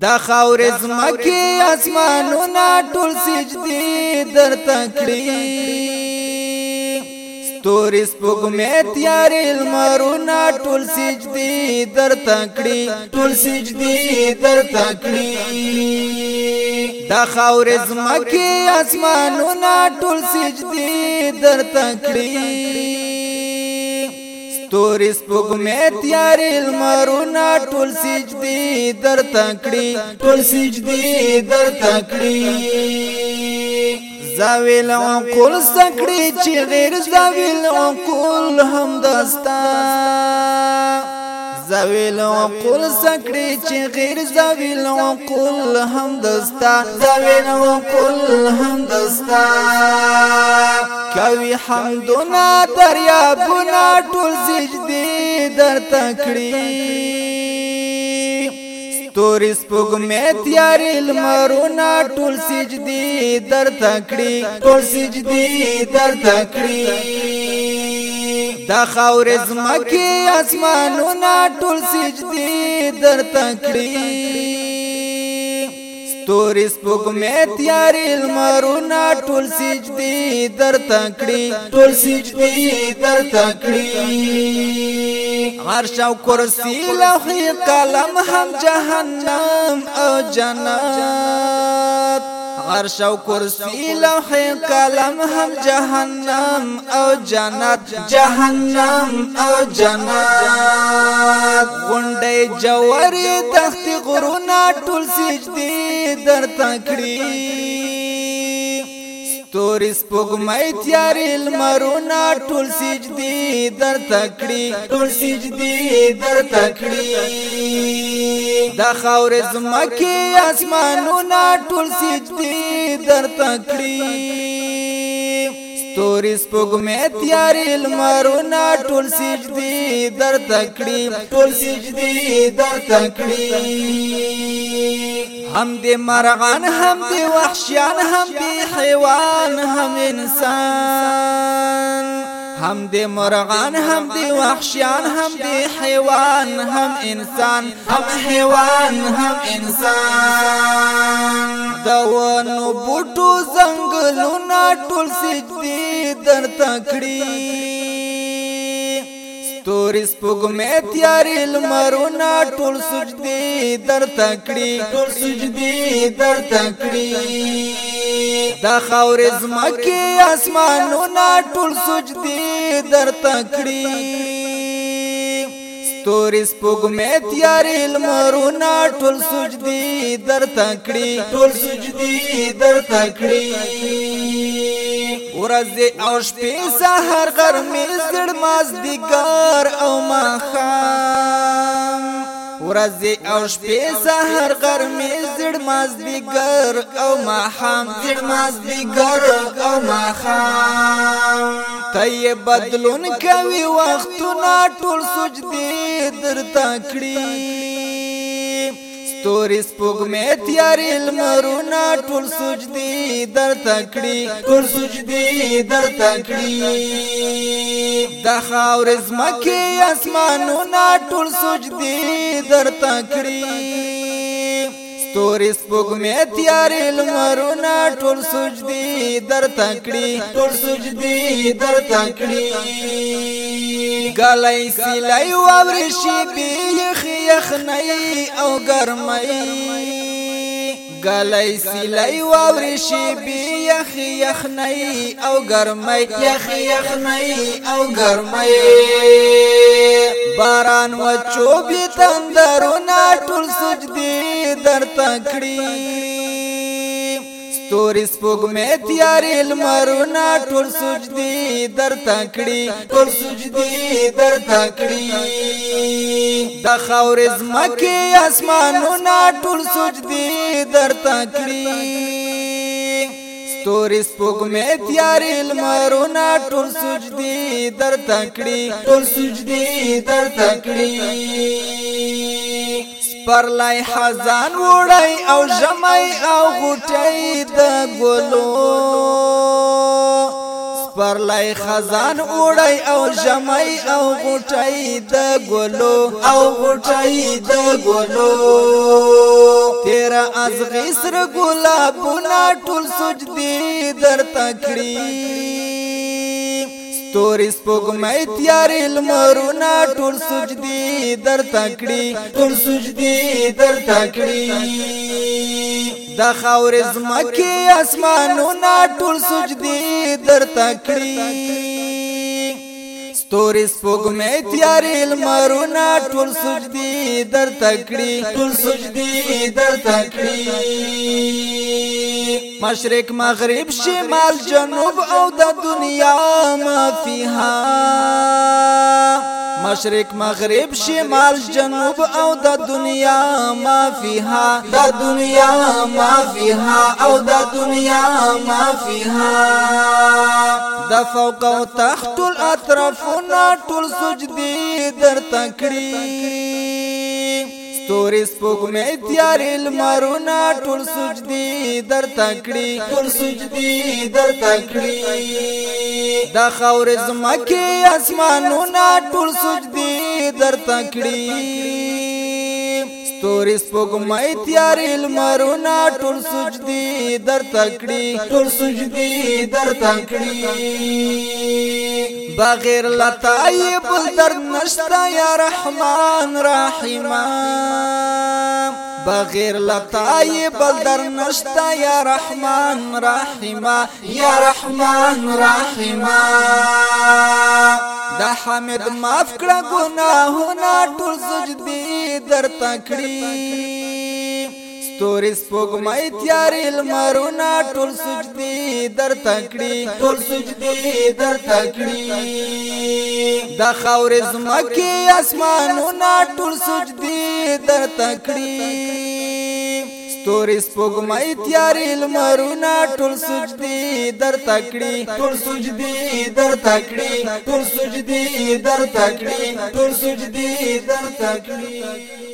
دا خاور زمکی اسمانونا ټول سجدی در تکړی ستوري سپوږمې تیارې لمرونا ټول سجدی در تکړی ټول سجدی در تکړی دا خاور زمکی اسمانونا ټول سجدی در تکړی ستوري سپوږمې تیارې لمرونه ټول سجدي در تکړي ټول سجدي در تکړي زاویل عقل سکړي چې غیر زاویل عقل هم دستا زویل وقل سکړي چې غیر زویل وقل هم دستا زویل وقل هم دستا کوي حمدنا دریا بنا ټول سجدي در تکړي تور سپوږمې تیارې لمرونا ټول سجدي در تکړي ټول سجدي در تکړي دا خاور زمکی اسمانونا ټول سجدی در تکړی ستوري سپوږمې تیارې لمرونا ټول سجدی در تکړی ټول سجدی در تکړی عرش او کرسی لوحې قلم هم جهنم او جنت عرش او کرسی لوح قلم هم جهنم او جنت جهنم او جنت غونډې جوړې تخت غرونه ټول سجدي درته کړی ستوري سپوږمۍ تیارې لمرونه ټول سجدي در تکړي ټول سجدي در تکړي د خاورې زمکه اسمانونه ټول سجدي در تکړي تورې سپوږمې تیارې لمرونه ټول سجدي در تکړي ټول سجدي در تکړي هم دې مرغان هم دې وحشیان هم دې حیوان هم انسان هم دې مرغان هم دې وحشیان هم دې حیوان هم انسان هم حیوان هم انسان دا ونو بوټو زنګلونه ټول سجدي درته کړی ستوري سپوږمې تیارې لمرونه ټول سجدي در تکړي ټول سجدي در تکړي دا خاورې زمکه اسمانونه ټول سجدي در تکړي ستوري سپوږمې تیارې لمرونه ټول سجدي در تکړي ټول سجدي در تکړي ورځې او شپې سحر غرمې زړ مازدیګار او ماخام ورځي او شپې سحر غرمې زړ مازدیګر او ماخام زړ مازدیګر او ماخام ته بدلون کوي وختونه ټول سجدي درته کړی ستوري سپوږمې تیارې لمرونه ټول سجدي در تکړي ټول سجدي در تکړي د خاورې زمکه اسمانونه ټول سجدي در تکړي تورې سپوږمې تیارې لمرونه ټول سجدي در تکړي ټول سجدي در تکړي ګلای سلای واورې شي بیخ یخنۍ او ګرمۍ ګلای سلای واوري شي بي يخ يخني او ګرمي يخ يخني او ګرمي باران و چوبې تندرونه ټول سجدي درته کړي ستوري سپوږمې تیارې لمرونه ټول سجدي درته کړي ټول سجدي درته کړي د خاورې ځمکې اسمانونه ټول سجدي درته کړي تورې سپوږمې تیارې لمرونه ټول سجدي در تکړي ټول سجدي در تکړي پرلای خزان وړای او ژمای او غټای د ګلو پرلای خزان وړي او جمعي او غټي د ګلو او غټي د ګلو تیر از غسر ګلابونه ټول سجدي در تکړي تورې سپوږمۍ تیارې لمرونه ټول سجدي در تکړي ټول سجدي در تکړي د خاورې زمکه اسمانونه ټول سجدي دې درته کړی ستوري سپوږمې تیارې لمرونه ټول سجدي درته کړی ټول سجدي درته کړی مشرق مغرب شمال جنوب او د دنیا ما فيها مشرق مغرب شمال جنوب او د دنیا ما فيها د دنیا ما فيها او د دنیا ما فيها د فوق او تحت الاطراف ټول سجدي درته کړی ستوري سپوږمۍ تیارې لمرونه ټول سجدي در تکړي ټول سجدي در تکړي دا خاورې زمکه اسمانونه ټول سجدي در تکړي ستوري سپوږمۍ تیارې لمرونه ټول سجدي در تکړي ټول سجدي در تکړي بغیر لطایب در نشتا یا رحمان رحیمان بغیر لطای بلدر نشتا یا رحمان رحیما یا رحمان رحیما د حمید معاف کړه ګناهونه ټول سجدي در تکړی ستوري سپوږمۍ تیارې لمرونه ټول سجدي در تکړي ټول سجدي در تکړي د خاورې زمکه اسمانونه ټول سجدي در تکړي ستوري سپوږمۍ تیارې لمرونه ټول سجدي در تکړي ټول سجدي در تکړي ټول سجدي در تکړي ټول سجدي در تکړي